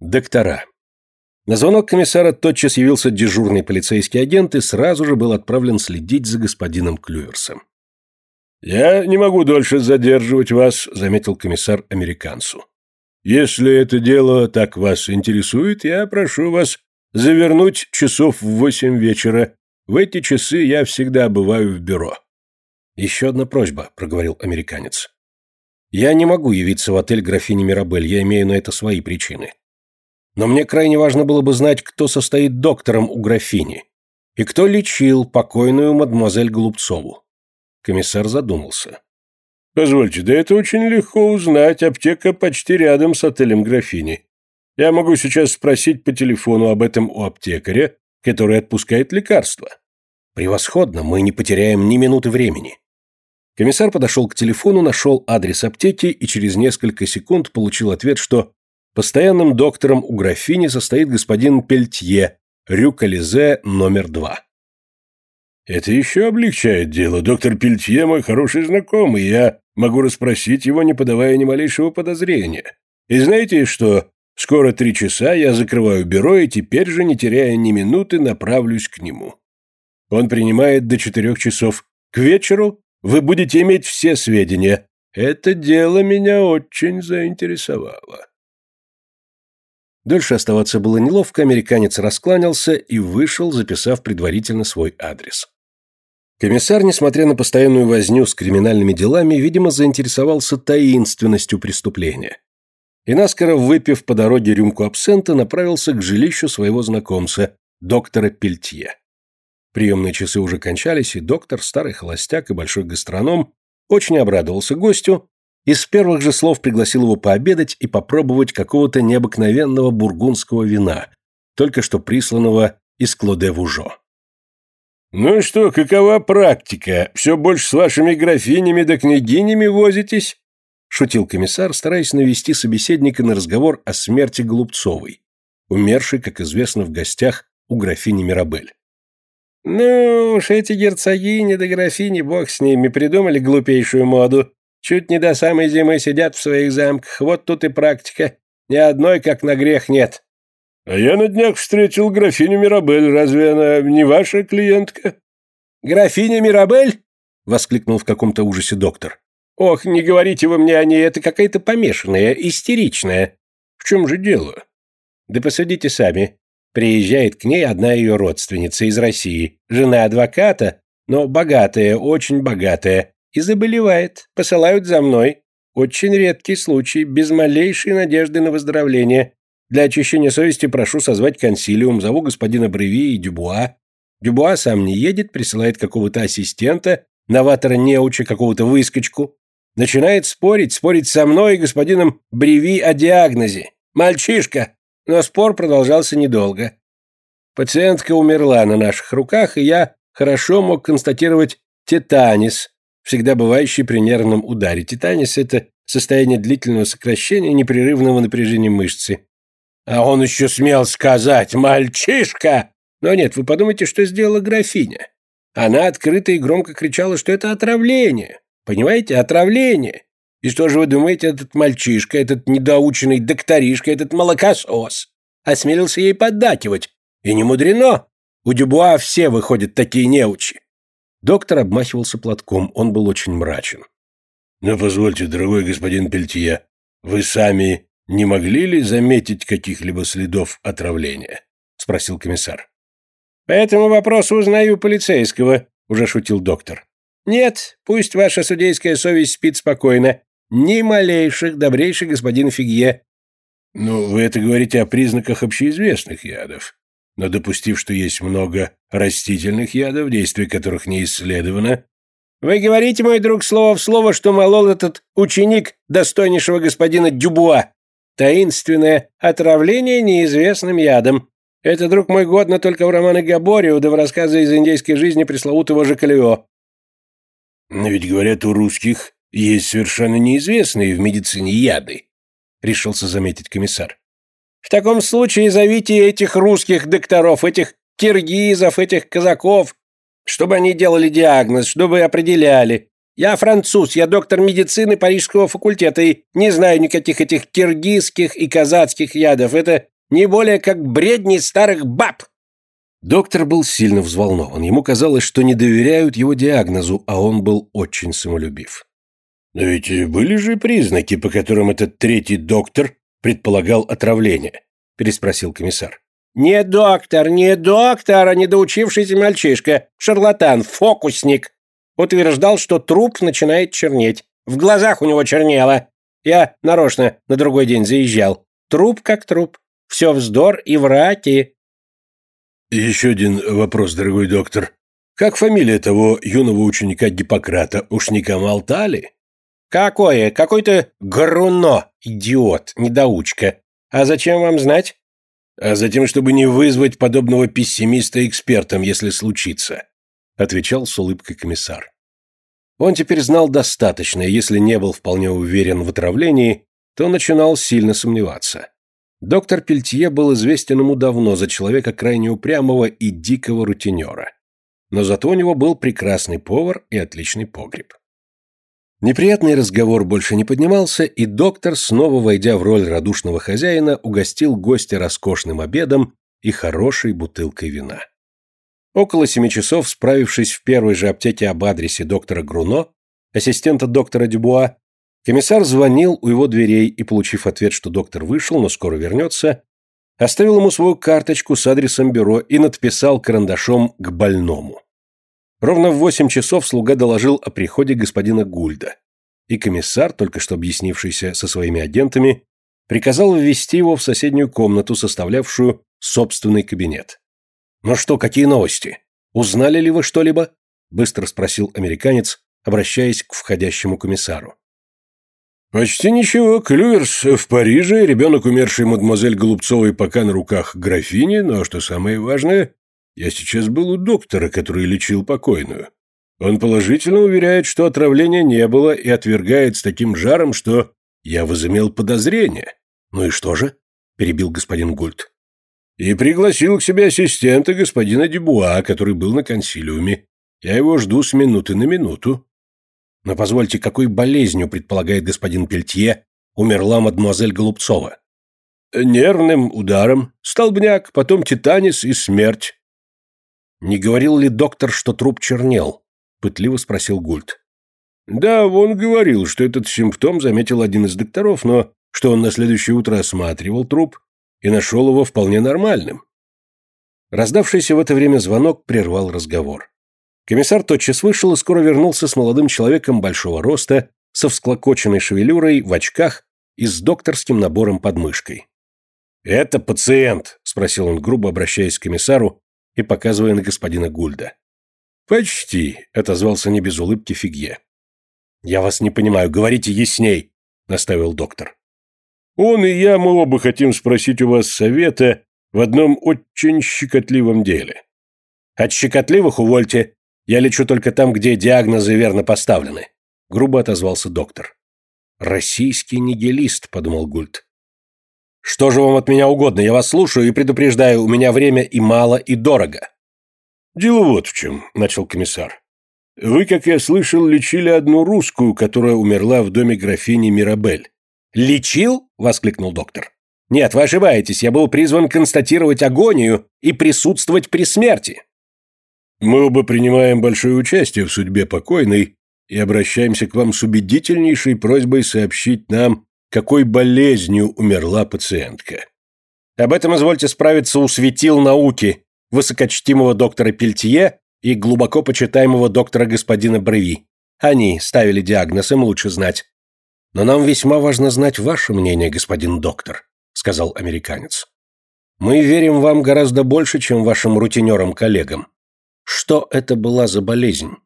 Доктора. На звонок комиссара тотчас явился дежурный полицейский агент и сразу же был отправлен следить за господином Клюверсом. «Я не могу дольше задерживать вас», — заметил комиссар американцу. «Если это дело так вас интересует, я прошу вас завернуть часов в восемь вечера. В эти часы я всегда бываю в бюро». «Еще одна просьба», — проговорил американец. «Я не могу явиться в отель графини Мирабель, я имею на это свои причины. Но мне крайне важно было бы знать, кто состоит доктором у графини и кто лечил покойную мадемуазель Голубцову. Комиссар задумался. «Позвольте, да это очень легко узнать. Аптека почти рядом с отелем графини. Я могу сейчас спросить по телефону об этом у аптекаря, который отпускает лекарства». «Превосходно, мы не потеряем ни минуты времени». Комиссар подошел к телефону, нашел адрес аптеки и через несколько секунд получил ответ, что постоянным доктором у графини состоит господин Пельтье, Рюкализе номер два. Это еще облегчает дело. Доктор Пельтье мой хороший знакомый, я могу расспросить его, не подавая ни малейшего подозрения. И знаете что? Скоро три часа я закрываю бюро и теперь же, не теряя ни минуты, направлюсь к нему. Он принимает до четырех часов. К вечеру вы будете иметь все сведения. Это дело меня очень заинтересовало. Дольше оставаться было неловко, американец раскланялся и вышел, записав предварительно свой адрес. Комиссар, несмотря на постоянную возню с криминальными делами, видимо, заинтересовался таинственностью преступления. И наскоро, выпив по дороге рюмку абсента, направился к жилищу своего знакомца, доктора Пельтье. Приемные часы уже кончались, и доктор, старый холостяк и большой гастроном, очень обрадовался гостю и с первых же слов пригласил его пообедать и попробовать какого-то необыкновенного бургундского вина, только что присланного из Клоде-Вужо. «Ну что, какова практика? Все больше с вашими графинями да княгинями возитесь?» — шутил комиссар, стараясь навести собеседника на разговор о смерти Голубцовой, умершей, как известно, в гостях у графини Мирабель. «Ну уж эти герцогини да графини, бог с ними, придумали глупейшую моду. Чуть не до самой зимы сидят в своих замках, вот тут и практика. Ни одной, как на грех, нет. «А я на днях встретил графиню Мирабель. Разве она не ваша клиентка?» «Графиня Мирабель?» — воскликнул в каком-то ужасе доктор. «Ох, не говорите вы мне о ней, это какая-то помешанная, истеричная. В чем же дело?» «Да посудите сами. Приезжает к ней одна ее родственница из России, жена адвоката, но богатая, очень богатая, и заболевает. Посылают за мной. Очень редкий случай, без малейшей надежды на выздоровление. Для очищения совести прошу созвать консилиум, зову господина Бреви и Дюбуа. Дюбуа сам не едет, присылает какого-то ассистента, новатора неуча, какого-то выскочку. Начинает спорить, спорить со мной и господином Бреви о диагнозе. Мальчишка! Но спор продолжался недолго. Пациентка умерла на наших руках, и я хорошо мог констатировать тетанис, всегда бывающий при нервном ударе. Тетанис – это состояние длительного сокращения непрерывного напряжения мышцы. А он еще смел сказать «мальчишка!» Но нет, вы подумайте, что сделала графиня. Она открыто и громко кричала, что это отравление. Понимаете, отравление. И что же вы думаете, этот мальчишка, этот недоученный докторишка, этот молокосос осмелился ей поддакивать? И не мудрено. У Дюбуа все выходят такие неучи. Доктор обмахивался платком, он был очень мрачен. «Но позвольте, дорогой господин Пельтье, вы сами не могли ли заметить каких-либо следов отравления?» — спросил комиссар. «По этому вопросу узнаю полицейского», — уже шутил доктор. «Нет, пусть ваша судейская совесть спит спокойно. Ни малейших, добрейший господин Фигье». «Ну, вы это говорите о признаках общеизвестных ядов. Но допустив, что есть много растительных ядов, действие которых не исследовано...» «Вы говорите, мой друг, слово в слово, что молол этот ученик достойнейшего господина Дюбуа. Таинственное отравление неизвестным ядом. Это, друг мой, годно только в романы Габорио, да в рассказы из индейской жизни пресловутого Жакалео. Но ведь, говорят, у русских есть совершенно неизвестные в медицине яды, решился заметить комиссар. В таком случае зовите этих русских докторов, этих киргизов, этих казаков, чтобы они делали диагноз, чтобы определяли. Я француз, я доктор медицины Парижского факультета и не знаю никаких этих киргизских и казацких ядов. Это не более как бредни старых баб. Доктор был сильно взволнован. Ему казалось, что не доверяют его диагнозу, а он был очень самолюбив. Но ведь были же признаки, по которым этот третий доктор предполагал отравление, переспросил комиссар. Не доктор, не доктор, а недоучившийся мальчишка, шарлатан, фокусник. Утверждал, что труп начинает чернеть. В глазах у него чернело. Я нарочно на другой день заезжал. Труп как труп. Все вздор и враки. Еще один вопрос, дорогой доктор. Как фамилия того юного ученика Гиппократа? Уж не Камалтали? Какое? Какой-то Груно, идиот, недоучка. А зачем вам знать? А затем, чтобы не вызвать подобного пессимиста экспертом, если случится, отвечал с улыбкой комиссар. Он теперь знал достаточно, и если не был вполне уверен в отравлении, то начинал сильно сомневаться. Доктор Пельтье был известен ему давно за человека крайне упрямого и дикого рутинера. Но зато у него был прекрасный повар и отличный погреб. Неприятный разговор больше не поднимался, и доктор, снова войдя в роль радушного хозяина, угостил гостя роскошным обедом и хорошей бутылкой вина. Около семи часов, справившись в первой же аптеке об адресе доктора Груно, ассистента доктора Дюбуа, комиссар звонил у его дверей и, получив ответ, что доктор вышел, но скоро вернется, оставил ему свою карточку с адресом бюро и надписал карандашом к больному. Ровно в восемь часов слуга доложил о приходе господина Гульда, и комиссар, только что объяснившийся со своими агентами, приказал ввести его в соседнюю комнату, составлявшую собственный кабинет. «Ну что, какие новости? Узнали ли вы что-либо?» – быстро спросил американец, обращаясь к входящему комиссару. «Почти ничего. Клюверс в Париже, ребенок умершей мадемуазель Голубцовой пока на руках графини, но, что самое важное, я сейчас был у доктора, который лечил покойную. Он положительно уверяет, что отравления не было и отвергает с таким жаром, что я возымел подозрение. Ну и что же? перебил господин Гульт. И пригласил к себе ассистента господина Дебуа, который был на консилиуме. Я его жду с минуты на минуту. Но позвольте, какой болезнью, предполагает господин Пельтье, умерла мадемуазель Голубцова? Нервным ударом, столбняк, потом титанис и смерть. «Не говорил ли доктор, что труп чернел?» – пытливо спросил Гульт. «Да, он говорил, что этот симптом заметил один из докторов, но что он на следующее утро осматривал труп и нашел его вполне нормальным». Раздавшийся в это время звонок прервал разговор. Комиссар тотчас вышел и скоро вернулся с молодым человеком большого роста, со всклокоченной шевелюрой, в очках и с докторским набором под мышкой. «Это пациент?» – спросил он грубо, обращаясь к комиссару, и показывая на господина Гульда. «Почти», — отозвался не без улыбки Фигье. «Я вас не понимаю, говорите ясней», — наставил доктор. «Он и я, мы оба хотим спросить у вас совета в одном очень щекотливом деле». «От щекотливых увольте. Я лечу только там, где диагнозы верно поставлены», — грубо отозвался доктор. «Российский нигилист», — подумал Гульд. Что же вам от меня угодно? Я вас слушаю и предупреждаю, у меня время и мало, и дорого. Дело вот в чем, начал комиссар. Вы, как я слышал, лечили одну русскую, которая умерла в доме графини Мирабель. Лечил? воскликнул доктор. Нет, вы ошибаетесь, я был призван констатировать агонию и присутствовать при смерти. Мы оба принимаем большое участие в судьбе покойной и обращаемся к вам с убедительнейшей просьбой сообщить нам какой болезнью умерла пациентка. Об этом извольте справиться у светил науки, высокочтимого доктора Пельтье и глубоко почитаемого доктора господина Бреви. Они ставили диагноз, им лучше знать. Но нам весьма важно знать ваше мнение, господин доктор, сказал американец. Мы верим вам гораздо больше, чем вашим рутинерам-коллегам. Что это была за болезнь?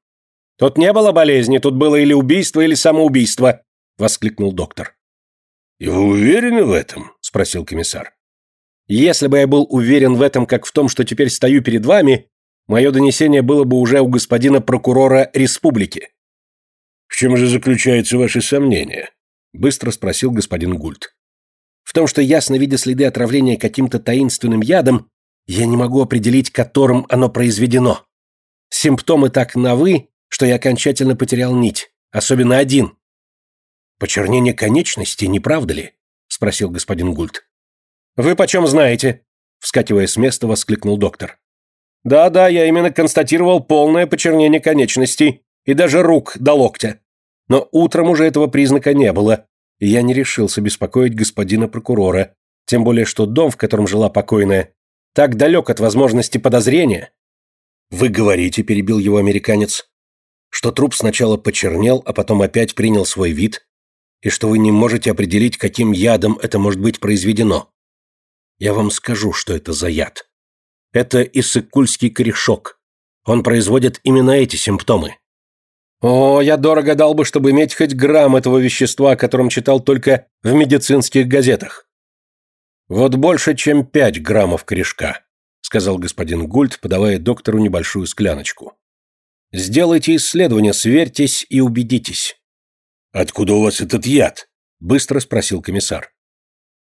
Тут не было болезни, тут было или убийство, или самоубийство, воскликнул доктор. «И вы уверены в этом?» – спросил комиссар. «Если бы я был уверен в этом, как в том, что теперь стою перед вами, мое донесение было бы уже у господина прокурора республики». «В чем же заключается ваше сомнение?» – быстро спросил господин Гульт. «В том, что ясно видя следы отравления каким-то таинственным ядом, я не могу определить, которым оно произведено. Симптомы так новы, что я окончательно потерял нить. Особенно один. Почернение конечности, не правда ли? Спросил господин Гульт. Вы почем знаете? Вскакивая с места, воскликнул доктор. Да-да, я именно констатировал полное почернение конечностей и даже рук до локтя. Но утром уже этого признака не было, и я не решился беспокоить господина прокурора, тем более что дом, в котором жила покойная, так далек от возможности подозрения. Вы говорите, перебил его американец, что труп сначала почернел, а потом опять принял свой вид, и что вы не можете определить, каким ядом это может быть произведено. Я вам скажу, что это за яд. Это иссыкульский корешок. Он производит именно эти симптомы. О, я дорого дал бы, чтобы иметь хоть грамм этого вещества, о котором читал только в медицинских газетах. Вот больше, чем пять граммов корешка, сказал господин Гульт, подавая доктору небольшую скляночку. Сделайте исследование, сверьтесь и убедитесь. Откуда у вас этот яд? быстро спросил комиссар.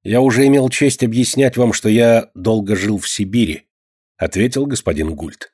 Я уже имел честь объяснять вам, что я долго жил в Сибири, ответил господин Гульт.